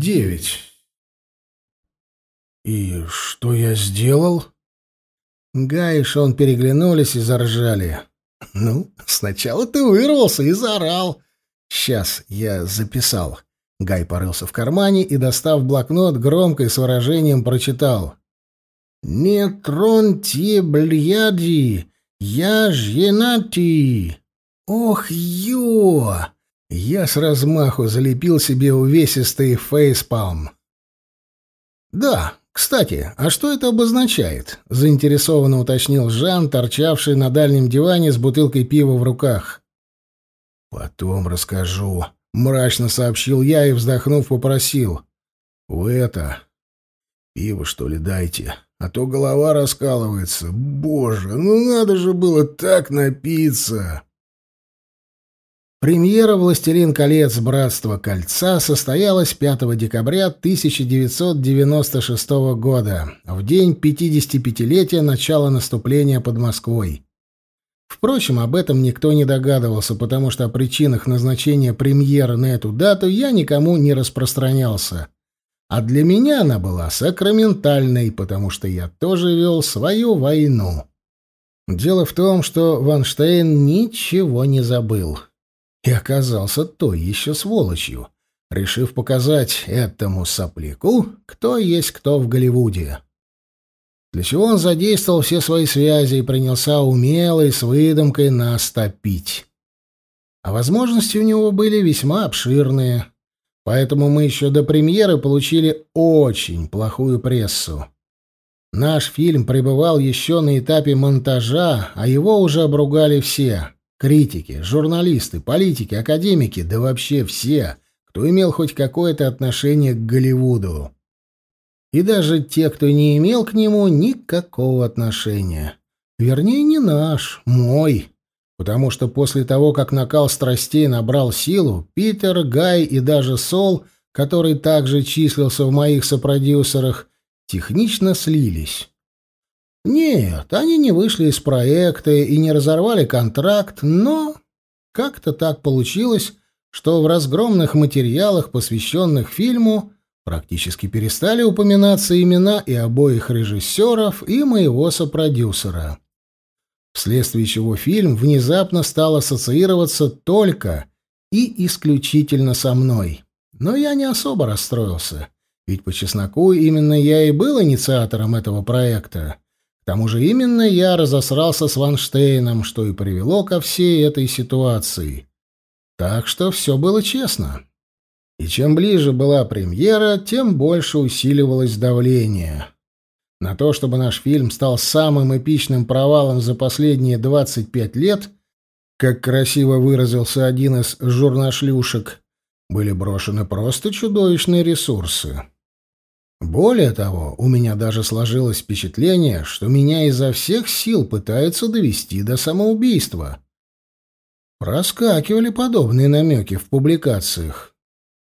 девять. И что я сделал? Гай и Шон переглянулись и заржали. Ну, сначала ты вырвался и заорал. Сейчас я записал. Гай порылся в кармане и, достав блокнот, громко и с выражением прочитал. «Не троньте бляди, я женати!» «Ох, ё!» Я с размаху залепил себе увесистый фейспалм. «Да, кстати, а что это обозначает?» — заинтересованно уточнил Жан, торчавший на дальнем диване с бутылкой пива в руках. «Потом расскажу», — мрачно сообщил я и, вздохнув, попросил. «Вы это... пиво, что ли, дайте, а то голова раскалывается. Боже, ну надо же было так напиться!» Премьера «Властелин колец. Братство кольца» состоялась 5 декабря 1996 года, в день 55-летия начала наступления под Москвой. Впрочем, об этом никто не догадывался, потому что о причинах назначения премьеры на эту дату я никому не распространялся. А для меня она была сакраментальной, потому что я тоже вел свою войну. Дело в том, что Ванштейн ничего не забыл. И оказался той еще сволочью, решив показать этому сопляку, кто есть кто в Голливуде для чего он задействовал все свои связи и принялся умело и с выдумкой нас топить. А возможности у него были весьма обширные, поэтому мы еще до премьеры получили очень плохую прессу. Наш фильм пребывал еще на этапе монтажа, а его уже обругали все — критики, журналисты, политики, академики, да вообще все, кто имел хоть какое-то отношение к Голливуду и даже те, кто не имел к нему никакого отношения. Вернее, не наш, мой. Потому что после того, как накал страстей набрал силу, Питер, Гай и даже Сол, который также числился в моих сопродюсерах, технично слились. Нет, они не вышли из проекта и не разорвали контракт, но как-то так получилось, что в разгромных материалах, посвященных фильму, Практически перестали упоминаться имена и обоих режиссеров, и моего сопродюсера. Вследствие чего фильм внезапно стал ассоциироваться только и исключительно со мной. Но я не особо расстроился, ведь по чесноку именно я и был инициатором этого проекта. К тому же именно я разосрался с Ванштейном, что и привело ко всей этой ситуации. Так что все было честно. И чем ближе была премьера, тем больше усиливалось давление. На то, чтобы наш фильм стал самым эпичным провалом за последние 25 лет, как красиво выразился один из журнашлюшек, были брошены просто чудовищные ресурсы. Более того, у меня даже сложилось впечатление, что меня изо всех сил пытаются довести до самоубийства. Проскакивали подобные намеки в публикациях.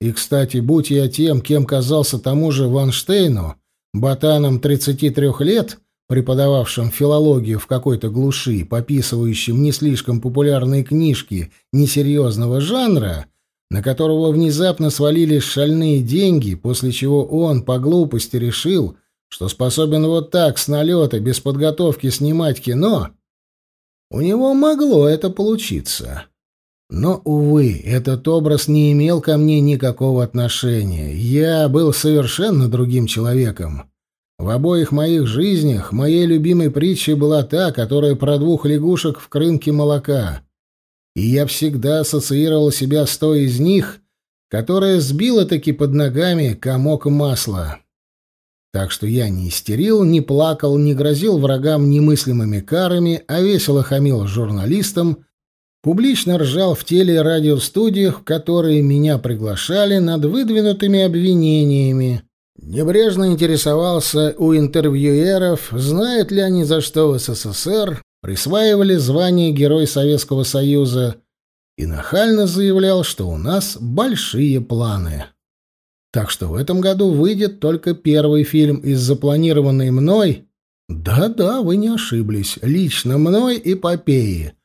И, кстати, будь я тем, кем казался тому же Ванштейну, ботаном 33 лет, преподававшим филологию в какой-то глуши, пописывающим не слишком популярные книжки несерьезного жанра, на которого внезапно свалились шальные деньги, после чего он по глупости решил, что способен вот так с налета, без подготовки снимать кино, у него могло это получиться. Но, увы, этот образ не имел ко мне никакого отношения. Я был совершенно другим человеком. В обоих моих жизнях моей любимой притчей была та, которая про двух лягушек в крынке молока. И я всегда ассоциировал себя с той из них, которая сбила таки под ногами комок масла. Так что я не истерил, не плакал, не грозил врагам немыслимыми карами, а весело хамил журналистам — Публично ржал в теле- и радиостудиях, в которые меня приглашали над выдвинутыми обвинениями. Небрежно интересовался у интервьюеров, знают ли они, за что в СССР присваивали звание Герой Советского Союза, и нахально заявлял, что у нас большие планы. Так что в этом году выйдет только первый фильм из запланированной мной. Да-да, вы не ошиблись, лично мной эпопеи —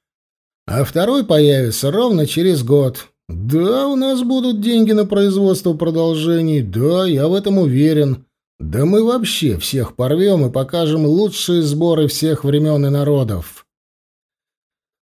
а второй появится ровно через год, Да, у нас будут деньги на производство продолжений, да, я в этом уверен. Да мы вообще всех порвем и покажем лучшие сборы всех времен и народов.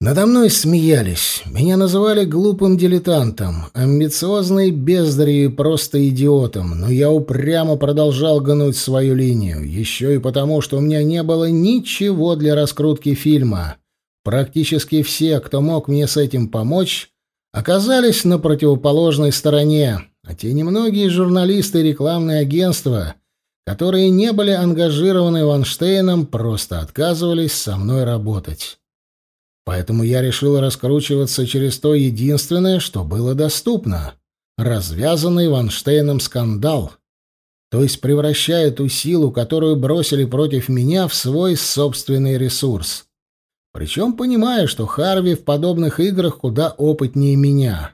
Надо мной смеялись. Меня называли глупым дилетантом, амбициозной бездарью и просто идиотом, но я упрямо продолжал гнуть свою линию, еще и потому, что у меня не было ничего для раскрутки фильма. Практически все, кто мог мне с этим помочь, оказались на противоположной стороне, а те немногие журналисты и рекламные агентства, которые не были ангажированы Ванштейном, просто отказывались со мной работать. Поэтому я решил раскручиваться через то единственное, что было доступно — развязанный Ванштейном скандал, то есть превращая ту силу, которую бросили против меня, в свой собственный ресурс. Причем понимая, что Харви в подобных играх куда опытнее меня.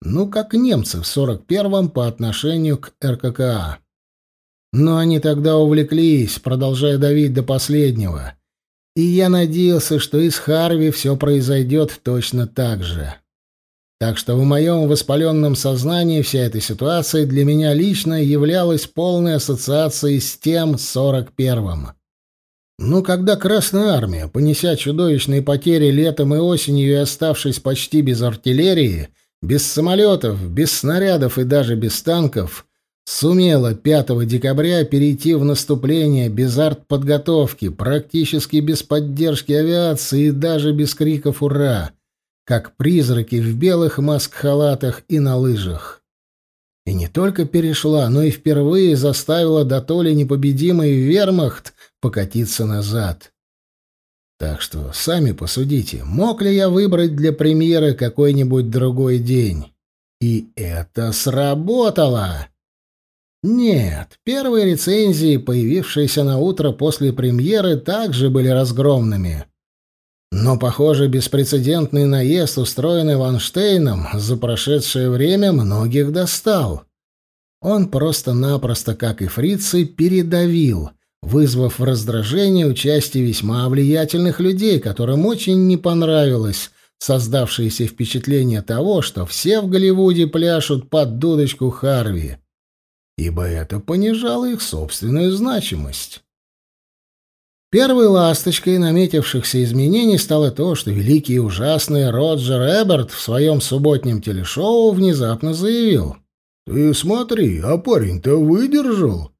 Ну, как немцы в 41-м по отношению к РККА. Но они тогда увлеклись, продолжая давить до последнего. И я надеялся, что и с Харви все произойдет точно так же. Так что в моем воспаленном сознании вся эта ситуация для меня лично являлась полной ассоциацией с тем 41-м. Ну, когда Красная Армия, понеся чудовищные потери летом и осенью и оставшись почти без артиллерии, без самолетов, без снарядов и даже без танков, сумела 5 декабря перейти в наступление без артподготовки, практически без поддержки авиации и даже без криков «Ура!», как призраки в белых маск-халатах и на лыжах. И не только перешла, но и впервые заставила до то ли непобедимый вермахт покатиться назад. Так что сами посудите, мог ли я выбрать для премьеры какой-нибудь другой день? И это сработало! Нет, первые рецензии, появившиеся на утро после премьеры, также были разгромными. Но, похоже, беспрецедентный наезд, устроенный Ванштейном, за прошедшее время многих достал. Он просто-напросто, как и фрицы, передавил, вызвав в раздражение участие весьма влиятельных людей, которым очень не понравилось создавшееся впечатление того, что все в Голливуде пляшут под дудочку Харви ибо это понижало их собственную значимость. Первой ласточкой наметившихся изменений стало то, что великий и ужасный Роджер Эберт в своем субботнем телешоу внезапно заявил. «Ты смотри, а парень-то выдержал.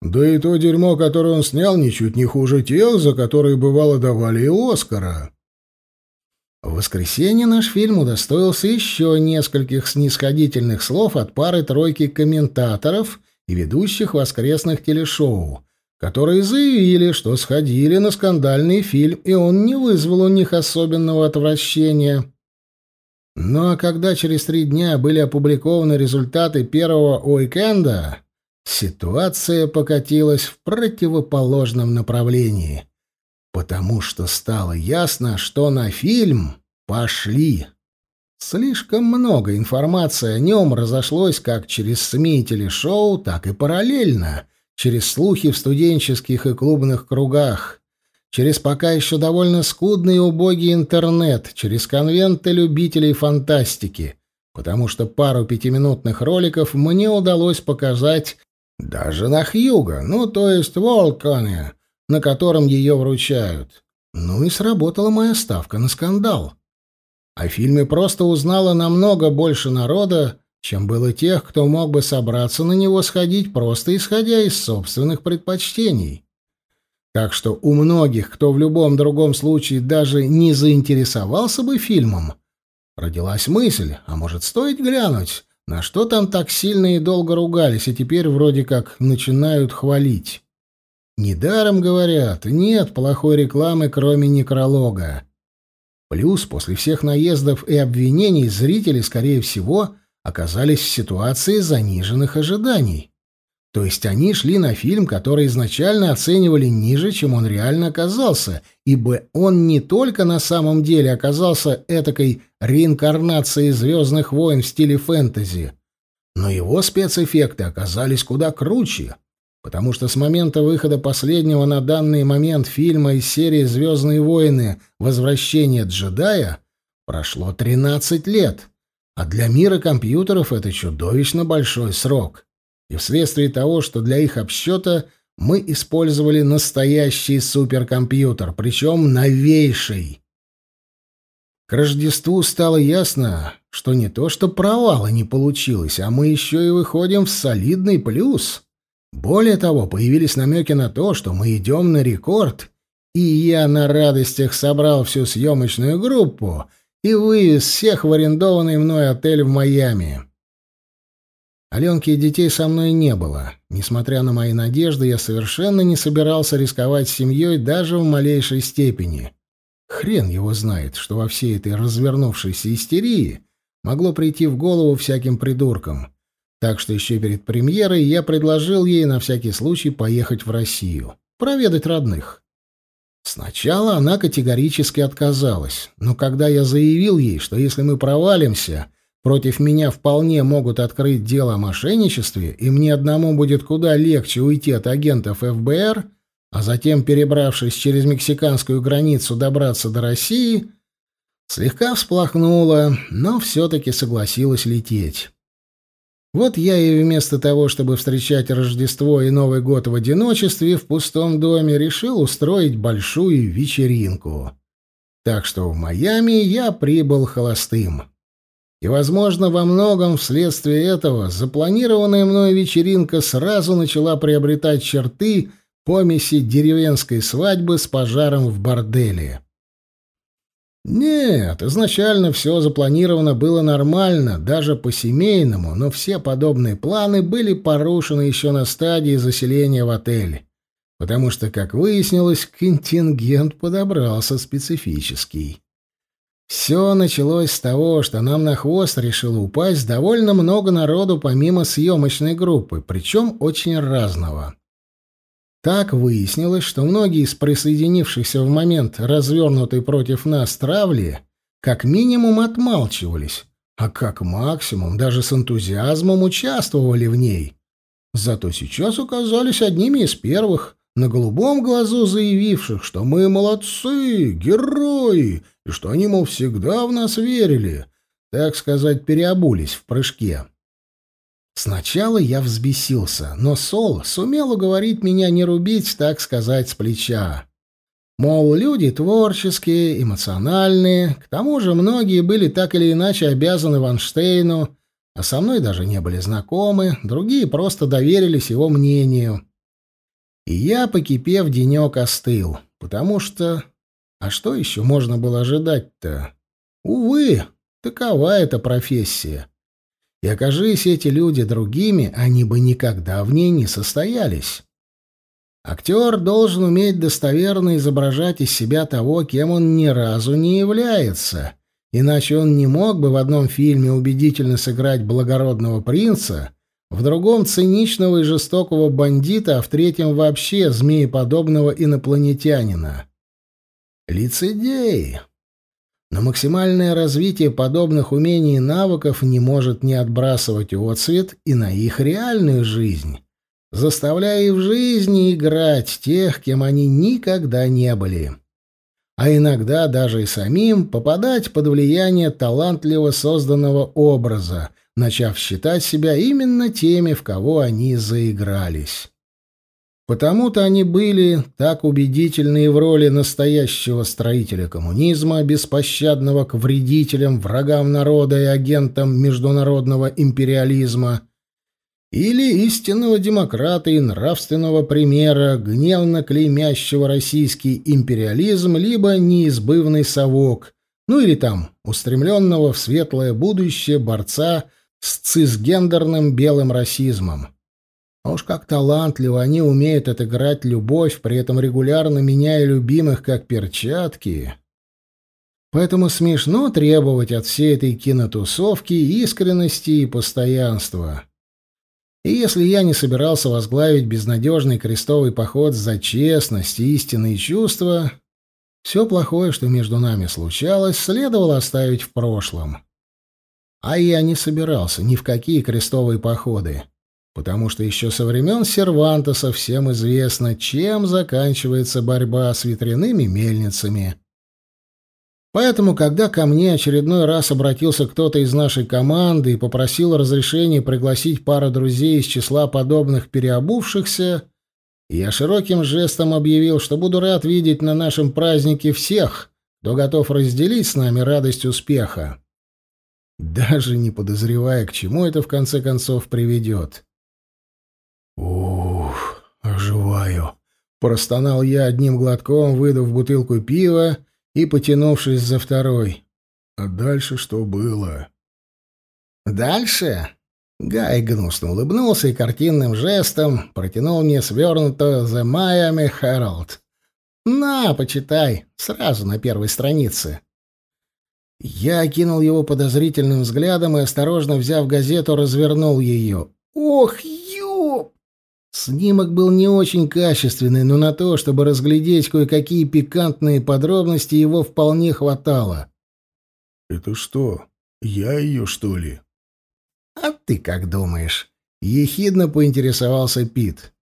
Да и то дерьмо, которое он снял, ничуть не хуже тех, за которые бывало давали и Оскара». В воскресенье наш фильм удостоился еще нескольких снисходительных слов от пары-тройки комментаторов и ведущих воскресных телешоу, которые заявили, что сходили на скандальный фильм, и он не вызвал у них особенного отвращения. Ну а когда через три дня были опубликованы результаты первого уикенда, ситуация покатилась в противоположном направлении, потому что стало ясно, что на фильм пошли. Слишком много информации о нем разошлось как через СМИ и телешоу, так и параллельно, через слухи в студенческих и клубных кругах, через пока еще довольно скудный и убогий интернет, через конвенты любителей фантастики, потому что пару пятиминутных роликов мне удалось показать даже на Хьюго, ну, то есть Волконе, на котором ее вручают. Ну и сработала моя ставка на скандал. О фильме просто узнало намного больше народа, чем было тех, кто мог бы собраться на него сходить, просто исходя из собственных предпочтений. Так что у многих, кто в любом другом случае даже не заинтересовался бы фильмом, родилась мысль, а может стоит глянуть, на что там так сильно и долго ругались, и теперь вроде как начинают хвалить. Недаром говорят, нет плохой рекламы, кроме некролога. Плюс после всех наездов и обвинений зрители, скорее всего, оказались в ситуации заниженных ожиданий. То есть они шли на фильм, который изначально оценивали ниже, чем он реально оказался, ибо он не только на самом деле оказался этакой реинкарнацией «Звездных войн» в стиле фэнтези, но его спецэффекты оказались куда круче потому что с момента выхода последнего на данный момент фильма из серии «Звездные войны. Возвращение джедая» прошло 13 лет, А для мира компьютеров это чудовищно большой срок. И вследствие того, что для их обсчета мы использовали настоящий суперкомпьютер, причем новейший. К Рождеству стало ясно, что не то, что провала не получилось, а мы еще и выходим в солидный плюс. Более того, появились намеки на то, что мы идем на рекорд, и я на радостях собрал всю съемочную группу и вывез всех в арендованный мной отель в Майами. Аленки и детей со мной не было. Несмотря на мои надежды, я совершенно не собирался рисковать семьей даже в малейшей степени. Хрен его знает, что во всей этой развернувшейся истерии могло прийти в голову всяким придуркам. Так что еще перед премьерой я предложил ей на всякий случай поехать в Россию, проведать родных. Сначала она категорически отказалась, но когда я заявил ей, что если мы провалимся, против меня вполне могут открыть дело о мошенничестве, и мне одному будет куда легче уйти от агентов ФБР, а затем, перебравшись через мексиканскую границу, добраться до России, слегка всплакнула, но все-таки согласилась лететь. Вот я и вместо того, чтобы встречать Рождество и Новый год в одиночестве в пустом доме, решил устроить большую вечеринку. Так что в Майами я прибыл холостым. И, возможно, во многом вследствие этого запланированная мной вечеринка сразу начала приобретать черты помеси деревенской свадьбы с пожаром в борделе. Нет, изначально все запланировано было нормально, даже по-семейному, но все подобные планы были порушены еще на стадии заселения в отель. Потому что, как выяснилось, контингент подобрался специфический. Все началось с того, что нам на хвост решило упасть довольно много народу помимо съемочной группы, причем очень разного. Так выяснилось, что многие из присоединившихся в момент развернутой против нас травли как минимум отмалчивались, а как максимум даже с энтузиазмом участвовали в ней. Зато сейчас оказались одними из первых, на голубом глазу заявивших, что мы молодцы, герои, и что они, мол, всегда в нас верили, так сказать, переобулись в прыжке. Сначала я взбесился, но Сол сумел уговорить меня не рубить, так сказать, с плеча. Мол, люди творческие, эмоциональные, к тому же многие были так или иначе обязаны Ванштейну, а со мной даже не были знакомы, другие просто доверились его мнению. И я, покипев, денек остыл, потому что... А что еще можно было ожидать-то? Увы, такова эта профессия. И окажись эти люди другими, они бы никогда в ней не состоялись. Актер должен уметь достоверно изображать из себя того, кем он ни разу не является, иначе он не мог бы в одном фильме убедительно сыграть благородного принца, в другом — циничного и жестокого бандита, а в третьем вообще змееподобного инопланетянина. Лицедей. Но максимальное развитие подобных умений и навыков не может не отбрасывать отсвет и на их реальную жизнь, заставляя и в жизни играть тех, кем они никогда не были. А иногда даже и самим попадать под влияние талантливо созданного образа, начав считать себя именно теми, в кого они заигрались. Потому-то они были так убедительны в роли настоящего строителя коммунизма, беспощадного к вредителям, врагам народа и агентам международного империализма, или истинного демократа и нравственного примера, гневно клеймящего российский империализм, либо неизбывный совок, ну или там устремленного в светлое будущее борца с цисгендерным белым расизмом. А уж как талантливо они умеют отыграть любовь, при этом регулярно меняя любимых как перчатки. Поэтому смешно требовать от всей этой кинотусовки искренности и постоянства. И если я не собирался возглавить безнадежный крестовый поход за честность, истинные чувства, все плохое, что между нами случалось, следовало оставить в прошлом. А я не собирался ни в какие крестовые походы потому что еще со времен Сервантеса всем известно, чем заканчивается борьба с ветряными мельницами. Поэтому, когда ко мне очередной раз обратился кто-то из нашей команды и попросил разрешения пригласить пару друзей из числа подобных переобувшихся, я широким жестом объявил, что буду рад видеть на нашем празднике всех, кто готов разделить с нами радость успеха. Даже не подозревая, к чему это в конце концов приведет. «Ух, оживаю!» — простонал я одним глотком, выдав бутылку пива и потянувшись за второй. «А дальше что было?» «Дальше?» Гай гнусно улыбнулся и картинным жестом протянул мне свернутую «The Miami Herald». «На, почитай, сразу на первой странице». Я окинул его подозрительным взглядом и, осторожно взяв газету, развернул ее. «Ох, ёп!» Снимок был не очень качественный, но на то, чтобы разглядеть кое-какие пикантные подробности, его вполне хватало. «Это что, я ее, что ли?» «А ты как думаешь?» — ехидно поинтересовался Пит.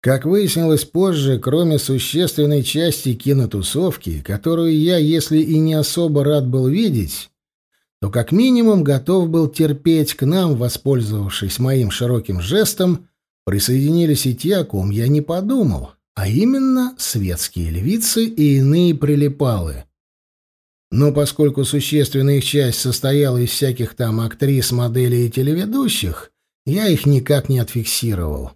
Как выяснилось позже, кроме существенной части кинотусовки, которую я, если и не особо рад был видеть, то как минимум готов был терпеть к нам, воспользовавшись моим широким жестом, присоединились и те, о ком я не подумал, а именно светские львицы и иные прилипалы. Но поскольку существенная их часть состояла из всяких там актрис, моделей и телеведущих, я их никак не отфиксировал.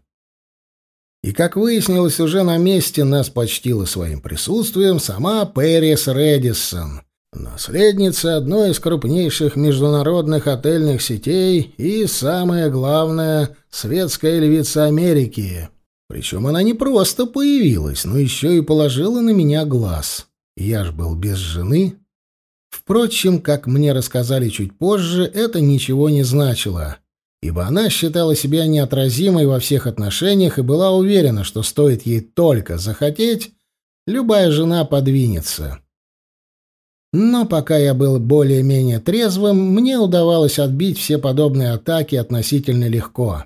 И, как выяснилось, уже на месте нас почтила своим присутствием сама Пэрис Редисон, наследница одной из крупнейших международных отельных сетей и, самое главное, светская львица Америки. Причем она не просто появилась, но еще и положила на меня глаз. Я ж был без жены, Впрочем, как мне рассказали чуть позже, это ничего не значило, ибо она считала себя неотразимой во всех отношениях и была уверена, что стоит ей только захотеть, любая жена подвинется. Но пока я был более-менее трезвым, мне удавалось отбить все подобные атаки относительно легко.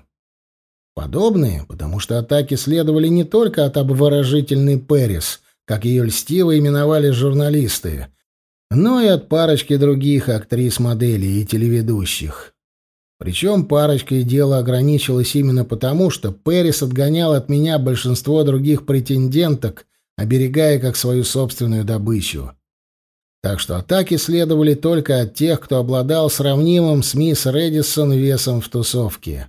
Подобные, потому что атаки следовали не только от обворожительной Пэрис, как ее льстиво именовали журналисты, но и от парочки других актрис-моделей и телеведущих. Причем парочкой дело ограничилось именно потому, что Пэрис отгонял от меня большинство других претенденток, оберегая как свою собственную добычу. Так что атаки следовали только от тех, кто обладал сравнимым с мисс Редисон весом в тусовке.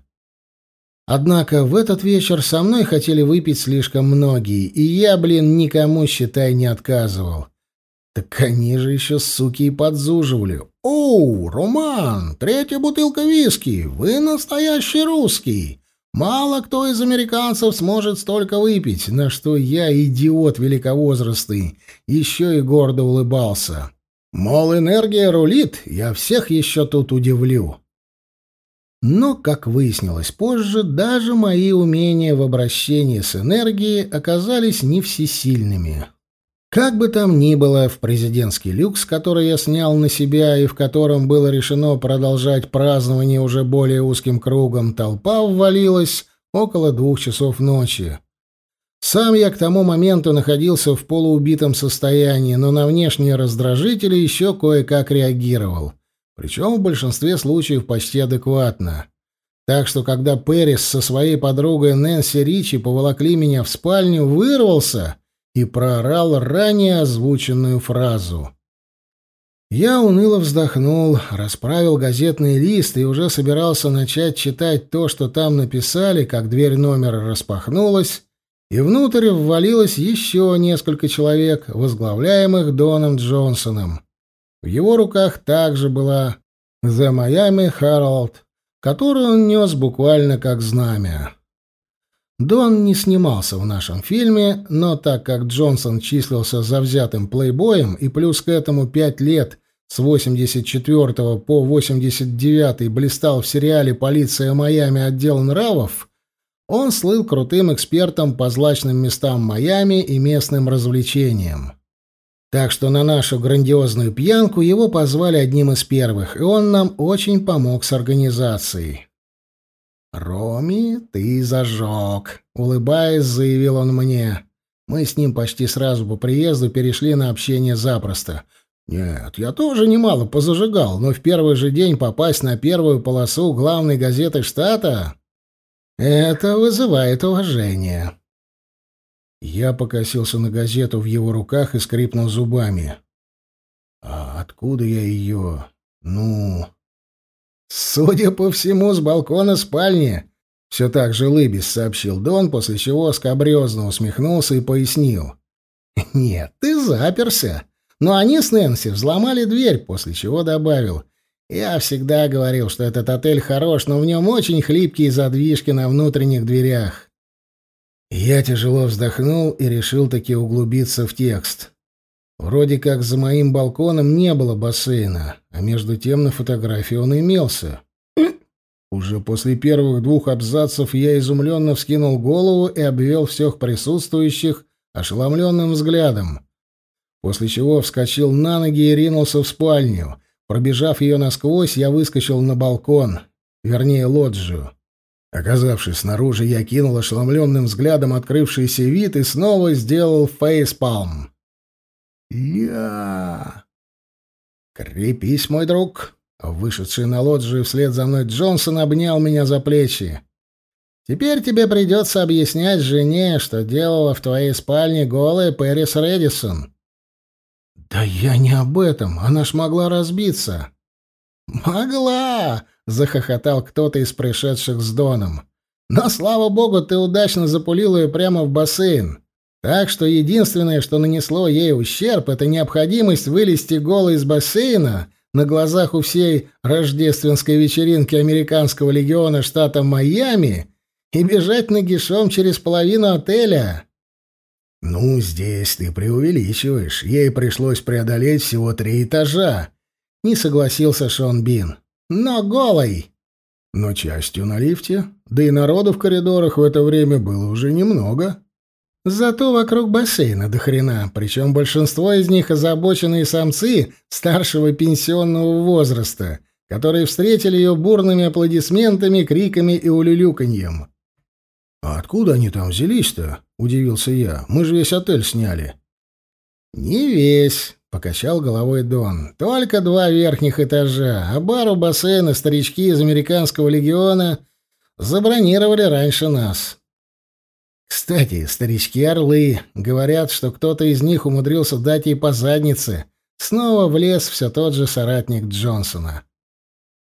Однако в этот вечер со мной хотели выпить слишком многие, и я, блин, никому, считай, не отказывал. Так они же еще, суки, и подзуживали. «Оу, Роман, третья бутылка виски, вы настоящий русский. Мало кто из американцев сможет столько выпить, на что я, идиот великовозрастный, еще и гордо улыбался. Мол, энергия рулит, я всех еще тут удивлю». Но, как выяснилось позже, даже мои умения в обращении с энергией оказались не всесильными. Как бы там ни было, в президентский люкс, который я снял на себя и в котором было решено продолжать празднование уже более узким кругом, толпа ввалилась около двух часов ночи. Сам я к тому моменту находился в полуубитом состоянии, но на внешние раздражители еще кое-как реагировал. Причем в большинстве случаев почти адекватно. Так что, когда Пэрис со своей подругой Нэнси Ричи поволокли меня в спальню, вырвался — и проорал ранее озвученную фразу. Я уныло вздохнул, расправил газетный лист и уже собирался начать читать то, что там написали, как дверь номера распахнулась, и внутрь ввалилось еще несколько человек, возглавляемых Доном Джонсоном. В его руках также была «The Miami Herald», которую он нес буквально как знамя. Дон не снимался в нашем фильме, но так как Джонсон числился завзятым плейбоем и плюс к этому пять лет с 84 по 89 блистал в сериале «Полиция Майами. Отдел нравов», он слыл крутым экспертом по злачным местам Майами и местным развлечениям. Так что на нашу грандиозную пьянку его позвали одним из первых, и он нам очень помог с организацией. «Роми, ты зажег», — улыбаясь, заявил он мне. Мы с ним почти сразу по приезду перешли на общение запросто. Нет, я тоже немало позажигал, но в первый же день попасть на первую полосу главной газеты штата — это вызывает уважение. Я покосился на газету в его руках и скрипнул зубами. А откуда я ее... Ну... Судя по всему, с балкона спальни. Все так же лыбись, сообщил Дон, после чего скобрезно усмехнулся и пояснил. Нет, ты заперся. Но они с Нэнси взломали дверь, после чего добавил. Я всегда говорил, что этот отель хорош, но в нем очень хлипкие задвижки на внутренних дверях. Я тяжело вздохнул и решил таки углубиться в текст. Вроде как за моим балконом не было бассейна, а между тем на фотографии он имелся. Уже после первых двух абзацев я изумленно вскинул голову и обвел всех присутствующих ошеломленным взглядом, после чего вскочил на ноги и ринулся в спальню. Пробежав ее насквозь, я выскочил на балкон, вернее, лоджию. Оказавшись снаружи, я кинул ошеломленным взглядом открывшийся вид и снова сделал фейспалм. «Я...» «Крепись, мой друг!» Вышедший на лоджию вслед за мной Джонсон обнял меня за плечи. «Теперь тебе придется объяснять жене, что делала в твоей спальне голая Пэрис Редисон». «Да я не об этом. Она ж могла разбиться». «Могла!» — захохотал кто-то из пришедших с Доном. «Но, слава богу, ты удачно запулил ее прямо в бассейн. Так что единственное, что нанесло ей ущерб, это необходимость вылезти голой из бассейна на глазах у всей рождественской вечеринки американского легиона штата Майами и бежать нагишом через половину отеля. «Ну, здесь ты преувеличиваешь. Ей пришлось преодолеть всего три этажа», — не согласился Шон Бин. «Но голой!» «Но частью на лифте, да и народу в коридорах в это время было уже немного». Зато вокруг бассейна до хрена, причем большинство из них озабоченные самцы старшего пенсионного возраста, которые встретили ее бурными аплодисментами, криками и улюлюканьем. «А откуда они там взялись-то?» — удивился я. «Мы же весь отель сняли». «Не весь», — покачал головой Дон. «Только два верхних этажа, а бар у бассейна старички из американского легиона забронировали раньше нас». Кстати, старички-орлы говорят, что кто-то из них умудрился дать ей по заднице. Снова влез все тот же соратник Джонсона.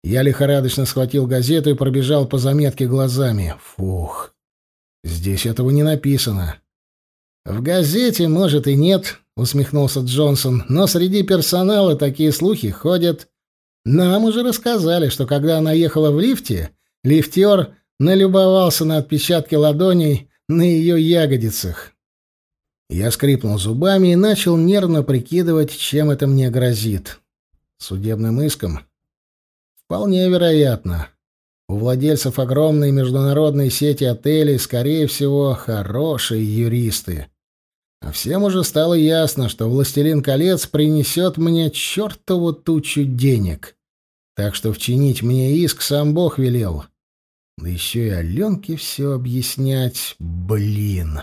Я лихорадочно схватил газету и пробежал по заметке глазами. Фух, здесь этого не написано. «В газете, может, и нет», — усмехнулся Джонсон, «но среди персонала такие слухи ходят. Нам уже рассказали, что когда она ехала в лифте, лифтер налюбовался на отпечатки ладоней на ее ягодицах. Я скрипнул зубами и начал нервно прикидывать, чем это мне грозит. Судебным иском? Вполне вероятно. У владельцев огромной международной сети отелей, скорее всего, хорошие юристы. А всем уже стало ясно, что «Властелин колец» принесет мне чертову тучу денег. Так что вчинить мне иск сам Бог велел. Да еще и Аленке все объяснять. Блин.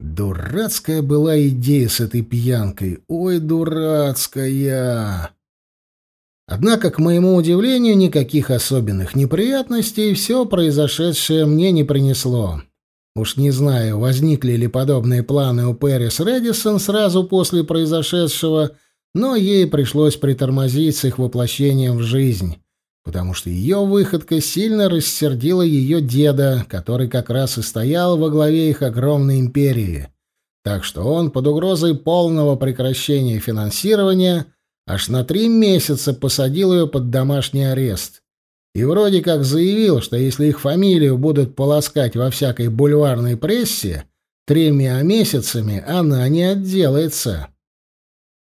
Дурацкая была идея с этой пьянкой. Ой, дурацкая. Однако, к моему удивлению, никаких особенных неприятностей все произошедшее мне не принесло. Уж не знаю, возникли ли подобные планы у Пэрис Редисон сразу после произошедшего, но ей пришлось притормозить с их воплощением в жизнь потому что ее выходка сильно рассердила ее деда, который как раз и стоял во главе их огромной империи. Так что он под угрозой полного прекращения финансирования аж на три месяца посадил ее под домашний арест. И вроде как заявил, что если их фамилию будут полоскать во всякой бульварной прессе, тремя месяцами она не отделается.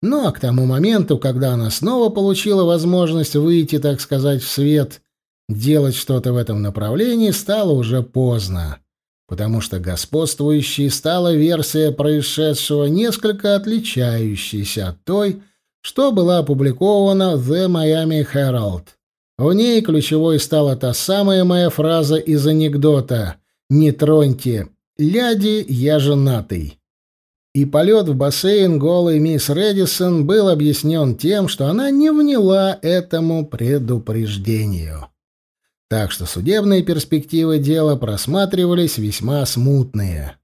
Ну а к тому моменту, когда она снова получила возможность выйти, так сказать, в свет, делать что-то в этом направлении стало уже поздно, потому что господствующей стала версия происшедшего, несколько отличающейся от той, что была опубликована в The Miami Herald. В ней ключевой стала та самая моя фраза из анекдота «Не троньте, ляди, я женатый». И полет в бассейн голой мисс Редисон был объяснен тем, что она не вняла этому предупреждению. Так что судебные перспективы дела просматривались весьма смутные.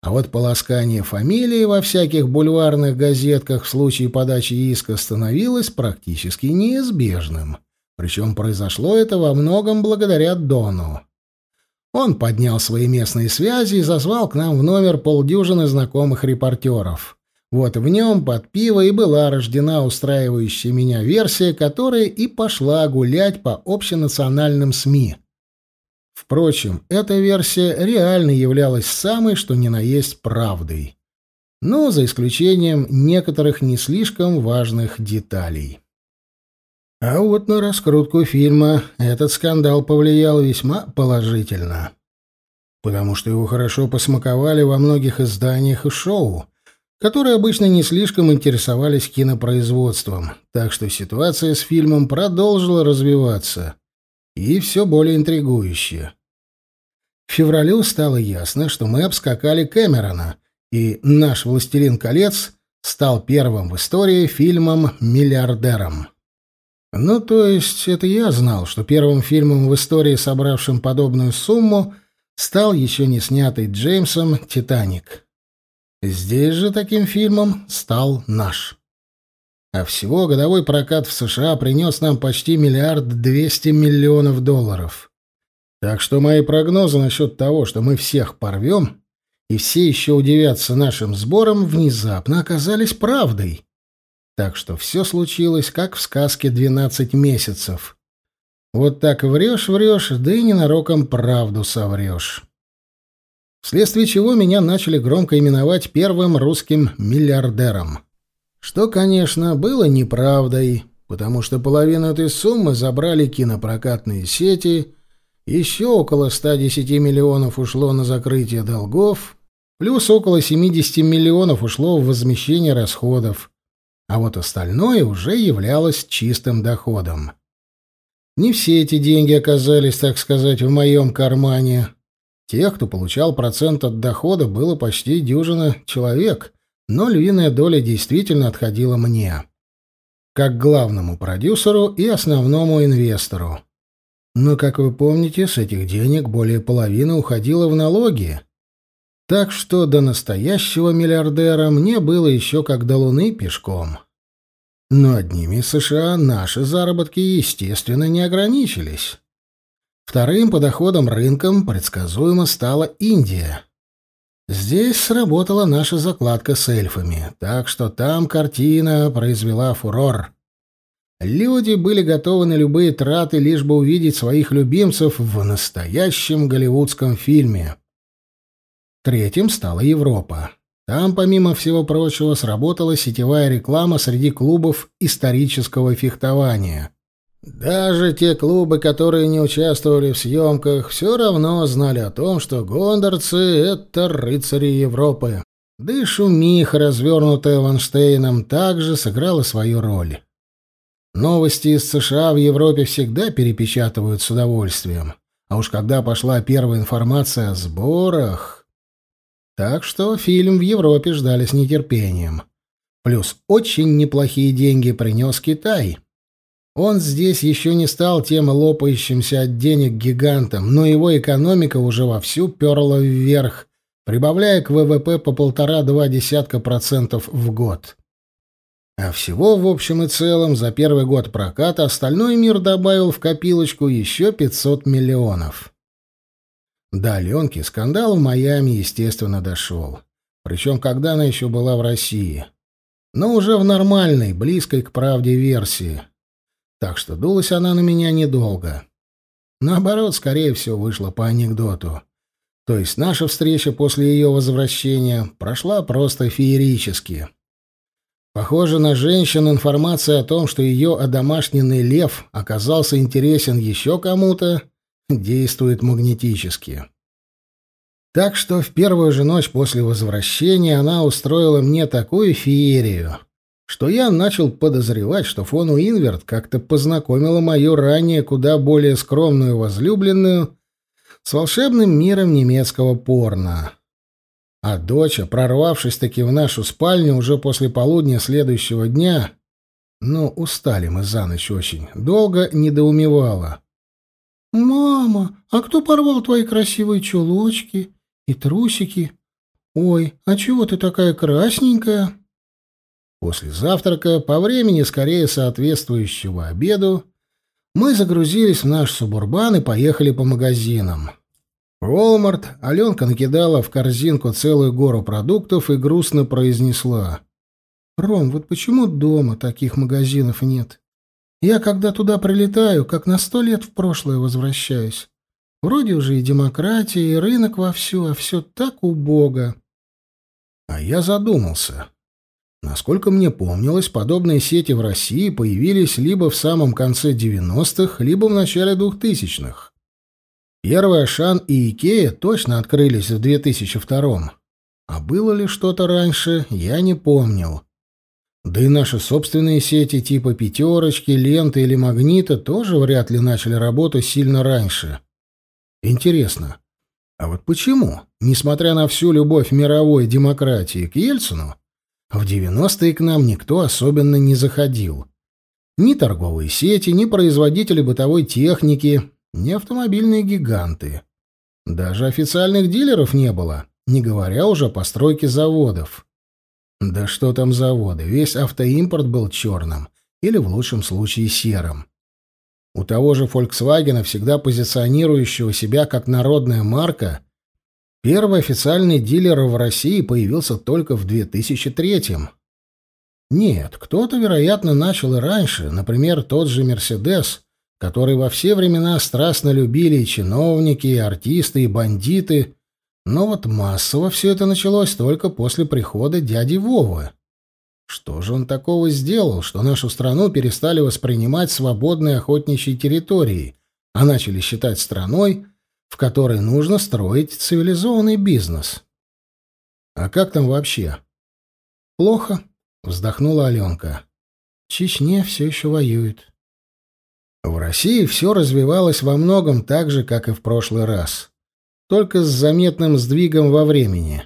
А вот полоскание фамилии во всяких бульварных газетках в случае подачи иска становилось практически неизбежным. Причем произошло это во многом благодаря Дону. Он поднял свои местные связи и зазвал к нам в номер полдюжины знакомых репортеров. Вот в нем под пиво и была рождена устраивающая меня версия, которая и пошла гулять по общенациональным СМИ. Впрочем, эта версия реально являлась самой, что ни на есть правдой. Но за исключением некоторых не слишком важных деталей. А вот на раскрутку фильма этот скандал повлиял весьма положительно. Потому что его хорошо посмаковали во многих изданиях и шоу, которые обычно не слишком интересовались кинопроизводством, так что ситуация с фильмом продолжила развиваться. И все более интригующе. В феврале стало ясно, что мы обскакали Кэмерона, и наш «Властелин колец» стал первым в истории фильмом «Миллиардером». Ну, то есть, это я знал, что первым фильмом в истории, собравшим подобную сумму, стал еще не снятый Джеймсом «Титаник». Здесь же таким фильмом стал наш. А всего годовой прокат в США принес нам почти миллиард двести миллионов долларов. Так что мои прогнозы насчет того, что мы всех порвем, и все еще удивятся нашим сборам, внезапно оказались правдой. Так что все случилось, как в сказке «Двенадцать месяцев». Вот так врешь-врешь, да и ненароком правду соврешь. Вследствие чего меня начали громко именовать первым русским миллиардером. Что, конечно, было неправдой, потому что половину этой суммы забрали кинопрокатные сети, еще около 110 миллионов ушло на закрытие долгов, плюс около 70 миллионов ушло в возмещение расходов а вот остальное уже являлось чистым доходом. Не все эти деньги оказались, так сказать, в моем кармане. Тех, кто получал процент от дохода, было почти дюжина человек, но львиная доля действительно отходила мне. Как главному продюсеру и основному инвестору. Но, как вы помните, с этих денег более половины уходило в налоги. Так что до настоящего миллиардера мне было еще как до Луны пешком. Но одними США наши заработки, естественно, не ограничились. Вторым по доходам рынком предсказуемо стала Индия. Здесь сработала наша закладка с эльфами, так что там картина произвела фурор. Люди были готовы на любые траты, лишь бы увидеть своих любимцев в настоящем голливудском фильме. Третьим стала Европа. Там, помимо всего прочего, сработала сетевая реклама среди клубов исторического фехтования. Даже те клубы, которые не участвовали в съемках, все равно знали о том, что гондорцы — это рыцари Европы. Да и шумиха, развернутая Ванштейном, также сыграла свою роль. Новости из США в Европе всегда перепечатывают с удовольствием. А уж когда пошла первая информация о сборах... Так что фильм в Европе ждали с нетерпением. Плюс очень неплохие деньги принес Китай. Он здесь еще не стал тем лопающимся от денег гигантом, но его экономика уже вовсю перла вверх, прибавляя к ВВП по полтора-два десятка процентов в год. А всего, в общем и целом, за первый год проката остальной мир добавил в копилочку еще 500 миллионов. До Аленки скандал в Майами, естественно, дошел. Причем, когда она еще была в России. Но уже в нормальной, близкой к правде версии. Так что дулась она на меня недолго. Наоборот, скорее всего, вышло по анекдоту. То есть наша встреча после ее возвращения прошла просто феерически. Похоже, на женщин информация о том, что ее одомашненный лев оказался интересен еще кому-то, действует магнетически. Так что в первую же ночь после возвращения она устроила мне такую феерию, что я начал подозревать, что фон Уинверт как-то познакомила мою ранее куда более скромную возлюбленную с волшебным миром немецкого порно. А доча, прорвавшись-таки в нашу спальню уже после полудня следующего дня, ну, устали мы за ночь очень, долго недоумевала. «Мама, а кто порвал твои красивые чулочки и трусики? Ой, а чего ты такая красненькая?» После завтрака, по времени скорее соответствующего обеду, мы загрузились в наш субурбан и поехали по магазинам. Walmart Аленка накидала в корзинку целую гору продуктов и грустно произнесла. «Ром, вот почему дома таких магазинов нет? Я, когда туда прилетаю, как на сто лет в прошлое возвращаюсь. Вроде уже и демократия, и рынок вовсю, а все так убого». А я задумался. Насколько мне помнилось, подобные сети в России появились либо в самом конце 90-х, либо в начале 2000-х. Первая Шан и Икея точно открылись в 2002-м. А было ли что-то раньше, я не помнил. Да и наши собственные сети типа «Пятерочки», «Ленты» или «Магнита» тоже вряд ли начали работать сильно раньше. Интересно, а вот почему, несмотря на всю любовь мировой демократии к Ельцину, в 90-е к нам никто особенно не заходил? Ни торговые сети, ни производители бытовой техники, ни автомобильные гиганты. Даже официальных дилеров не было, не говоря уже о постройке заводов. Да что там заводы, весь автоимпорт был черным, или в лучшем случае серым. У того же Volkswagen, всегда позиционирующего себя как народная марка, первый официальный дилер в России появился только в 2003-м. Нет, кто-то, вероятно, начал и раньше, например, тот же «Мерседес», который во все времена страстно любили и чиновники, и артисты, и бандиты, но вот массово все это началось только после прихода дяди Вовы. Что же он такого сделал, что нашу страну перестали воспринимать свободной охотничьей территорией, а начали считать страной, в которой нужно строить цивилизованный бизнес? А как там вообще? Плохо, вздохнула Аленка. В Чечне все еще воюют. В России все развивалось во многом так же, как и в прошлый раз, только с заметным сдвигом во времени.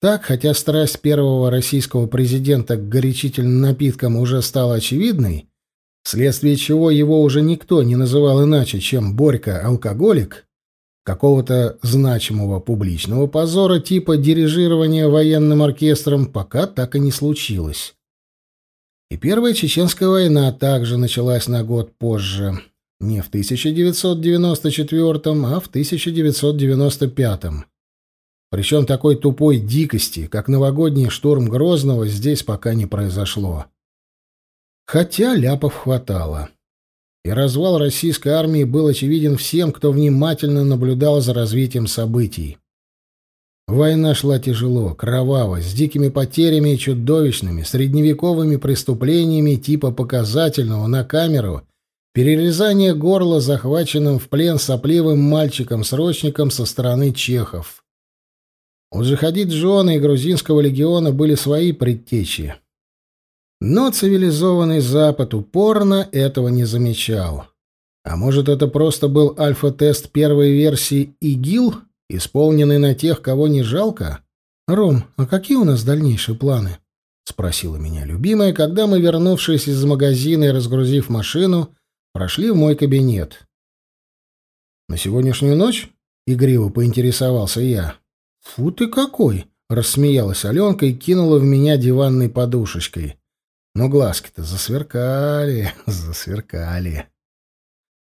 Так, хотя страсть первого российского президента к горячительным напиткам уже стала очевидной, вследствие чего его уже никто не называл иначе, чем Борька-алкоголик, какого-то значимого публичного позора типа дирижирования военным оркестром пока так и не случилось. И Первая Чеченская война также началась на год позже. Не в 1994, а в 1995. Причем такой тупой дикости, как новогодний штурм Грозного, здесь пока не произошло. Хотя ляпов хватало. И развал российской армии был очевиден всем, кто внимательно наблюдал за развитием событий. Война шла тяжело, кроваво, с дикими потерями и чудовищными средневековыми преступлениями типа показательного на камеру перерезания горла захваченным в плен сопливым мальчиком-срочником со стороны чехов. У Джихадид-Джона и грузинского легиона были свои предтечи. Но цивилизованный Запад упорно этого не замечал. А может, это просто был альфа-тест первой версии ИГИЛ — исполненный на тех, кого не жалко? Ром, а какие у нас дальнейшие планы? спросила меня любимая, когда мы, вернувшись из магазина и разгрузив машину, прошли в мой кабинет. На сегодняшнюю ночь игриво поинтересовался я. Фу ты какой, рассмеялась Аленка и кинула в меня диванной подушечкой. Но глазки-то засверкали, засверкали.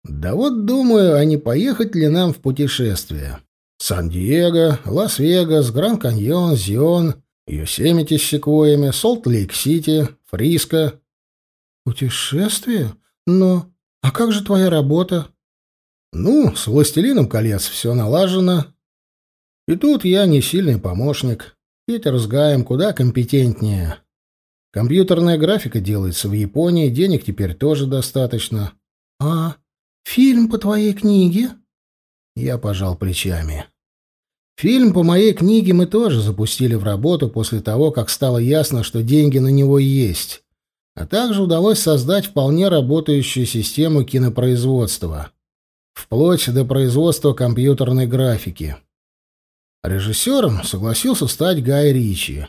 Да вот думаю, а не поехать ли нам в путешествие. Сан-Диего, Лас-Вегас, Гранд-Каньон, Зион, Йосемити с секвоями, Солт-Лейк-Сити, Фриско. Путешествие? Но... А как же твоя работа? Ну, с «Властелином колец» все налажено. И тут я не сильный помощник. Питер с Гаем куда компетентнее. Компьютерная графика делается в Японии, денег теперь тоже достаточно. А, фильм по твоей книге? Я пожал плечами. Фильм по моей книге мы тоже запустили в работу после того, как стало ясно, что деньги на него есть. А также удалось создать вполне работающую систему кинопроизводства. Вплоть до производства компьютерной графики. Режиссером согласился стать Гай Ричи.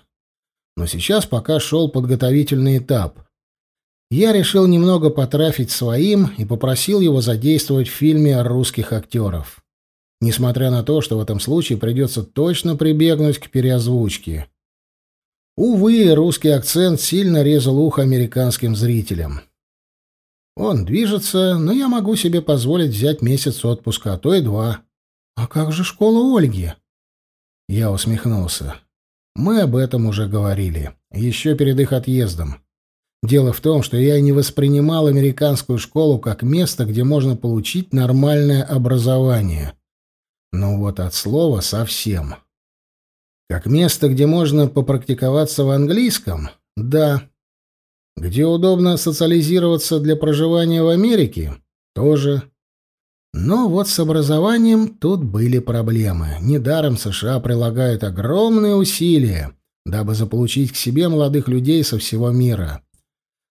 Но сейчас пока шел подготовительный этап. Я решил немного потрафить своим и попросил его задействовать в фильме русских актеров. Несмотря на то, что в этом случае придется точно прибегнуть к переозвучке. Увы, русский акцент сильно резал ухо американским зрителям. Он движется, но я могу себе позволить взять месяц отпуска, а то и два. А как же школа Ольги? Я усмехнулся. Мы об этом уже говорили, еще перед их отъездом. Дело в том, что я не воспринимал американскую школу как место, где можно получить нормальное образование. Ну вот от слова совсем. Как место, где можно попрактиковаться в английском? Да. Где удобно социализироваться для проживания в Америке? Тоже. Но вот с образованием тут были проблемы. Недаром США прилагают огромные усилия, дабы заполучить к себе молодых людей со всего мира.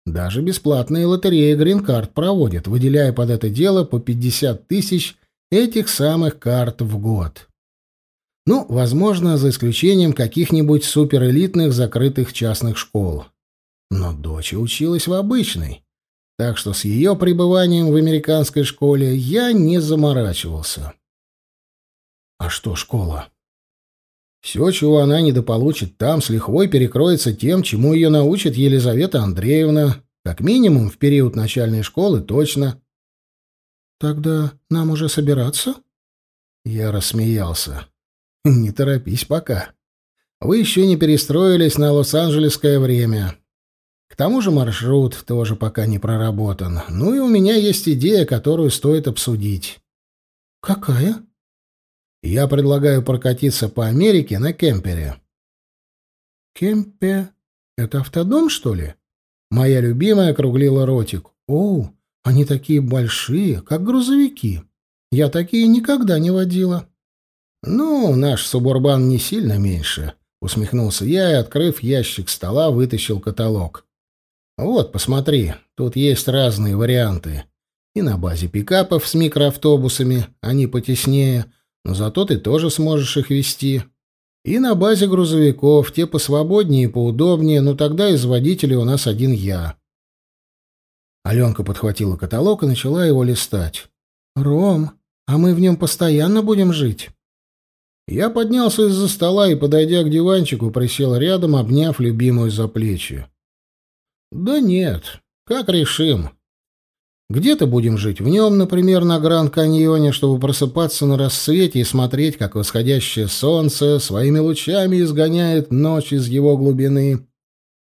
Даже бесплатные лотереи грин-карт проводят, выделяя под это дело по 50 тысяч этих самых карт в год. Ну, возможно, за исключением каких-нибудь суперэлитных закрытых частных школ. Но дочь училась в обычной, так что с ее пребыванием в американской школе я не заморачивался. А что школа? Все, чего она недополучит там, с лихвой перекроется тем, чему ее научит Елизавета Андреевна, как минимум в период начальной школы точно. «Тогда нам уже собираться?» Я рассмеялся. «Не торопись пока. Вы еще не перестроились на лос-анджелесское время. К тому же маршрут тоже пока не проработан. Ну и у меня есть идея, которую стоит обсудить». «Какая?» Я предлагаю прокатиться по Америке на кемпере. Кемпе? Это автодом, что ли? Моя любимая округлила ротик. О, они такие большие, как грузовики. Я такие никогда не водила. Ну, наш субурбан не сильно меньше, усмехнулся я и, открыв ящик стола, вытащил каталог. Вот, посмотри, тут есть разные варианты. И на базе пикапов с микроавтобусами, они потеснее, но зато ты тоже сможешь их вести. И на базе грузовиков, те посвободнее и поудобнее, но тогда из водителей у нас один я. Аленка подхватила каталог и начала его листать. «Ром, а мы в нем постоянно будем жить?» Я поднялся из-за стола и, подойдя к диванчику, присел рядом, обняв любимую за плечи. «Да нет, как решим. Где-то будем жить в нем, например, на Гранд-Каньоне, чтобы просыпаться на рассвете и смотреть, как восходящее солнце своими лучами изгоняет ночь из его глубины.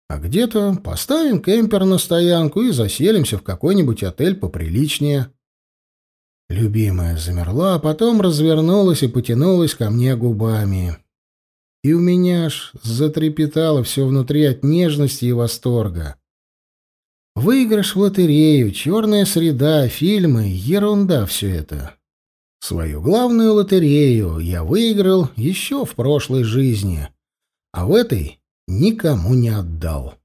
А где-то поставим кемпер на стоянку и заселимся в какой-нибудь отель поприличнее. Любимая замерла, а потом развернулась и потянулась ко мне губами. И у меня аж затрепетало все внутри от нежности и восторга. Выигрыш в лотерею, черная среда, фильмы — ерунда все это. Свою главную лотерею я выиграл еще в прошлой жизни, а в этой никому не отдал.